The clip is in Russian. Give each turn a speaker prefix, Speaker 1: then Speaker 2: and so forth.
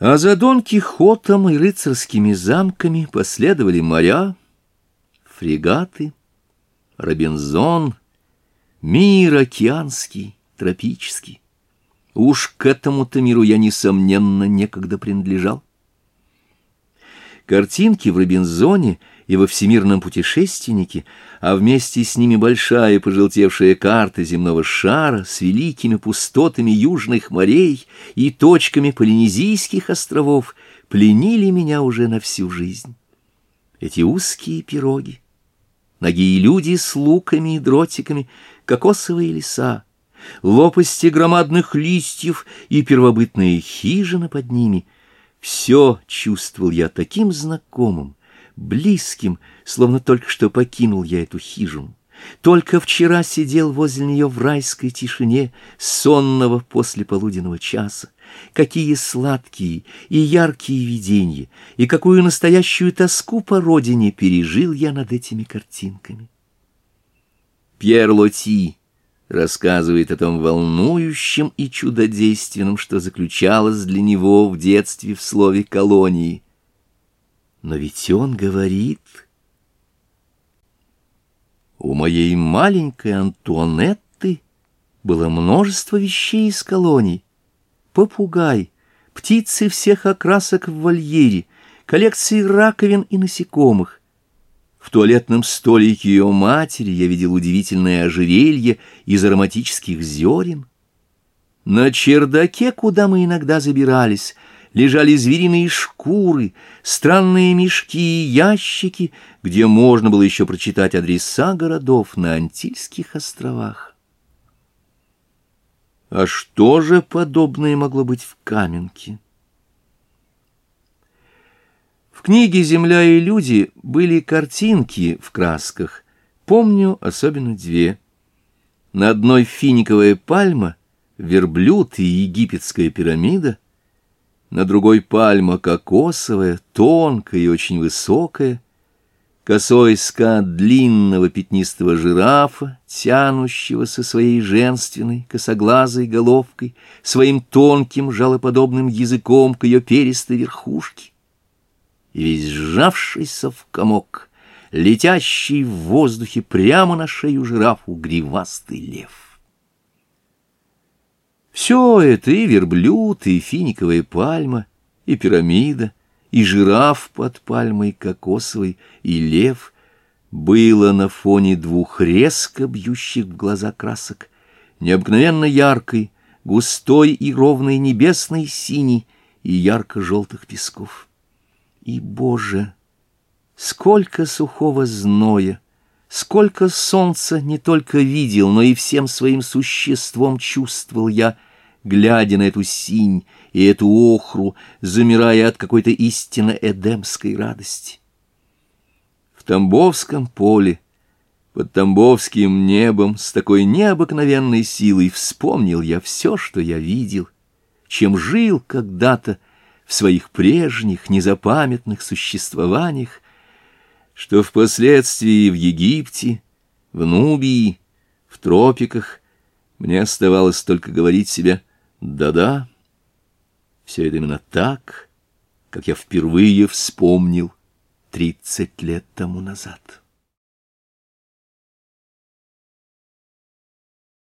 Speaker 1: А за Дон Кихотом и рыцарскими замками последовали моря, фрегаты, Робинзон, мир океанский, тропический. Уж к этому-то миру я, несомненно, некогда принадлежал. Картинки в Робинзоне — и во всемирном путешественнике, а вместе с ними большая пожелтевшая карта земного шара с великими пустотами южных морей и точками полинезийских островов пленили меня уже на всю жизнь. Эти узкие пироги, ноги и люди с луками и дротиками, кокосовые леса, лопасти громадных листьев и первобытные хижины под ними — все чувствовал я таким знакомым, близким, словно только что покинул я эту хижину. Только вчера сидел возле нее в райской тишине сонного после полуденного часа. Какие сладкие и яркие видения, и какую настоящую тоску по родине пережил я над этими картинками. Пьер Лоти рассказывает о том волнующем и чудодейственном, что заключалось для него в детстве в слове «колонии» но ведь он говорит... У моей маленькой Антуанетты было множество вещей из колоний. Попугай, птицы всех окрасок в вольере, коллекции раковин и насекомых. В туалетном столике ее матери я видел удивительное ожерелье из ароматических зерен. На чердаке, куда мы иногда забирались, — лежали звериные шкуры, странные мешки и ящики, где можно было еще прочитать адреса городов на Антильских островах. А что же подобное могло быть в Каменке? В книге «Земля и люди» были картинки в красках. Помню особенно две. На одной финиковая пальма, верблюд и египетская пирамида — на другой пальма кокосовая, тонкая и очень высокая, косой скат длинного пятнистого жирафа, тянущего со своей женственной косоглазой головкой, своим тонким жалоподобным языком к ее перистой верхушке. И весь сжавшийся в комок, летящий в воздухе прямо на шею жирафу гривастый лев. Все это и верблюд, и финиковая пальма, и пирамида, и жираф под пальмой кокосовой, и лев было на фоне двух резко бьющих в глаза красок, необыкновенно яркой, густой и ровной небесной синей и ярко-желтых песков. И, Боже, сколько сухого зноя! Сколько солнца не только видел, но и всем своим существом чувствовал я — глядя на эту синь и эту охру, замирая от какой-то истинно эдемской радости. В Тамбовском поле, под Тамбовским небом, с такой необыкновенной силой вспомнил я все, что я видел, чем жил когда-то в своих прежних незапамятных существованиях, что впоследствии в Египте, в Нубии, в тропиках мне оставалось только говорить себе — да-да, все это именно так, как я впервые вспомнил тридцать лет тому назад».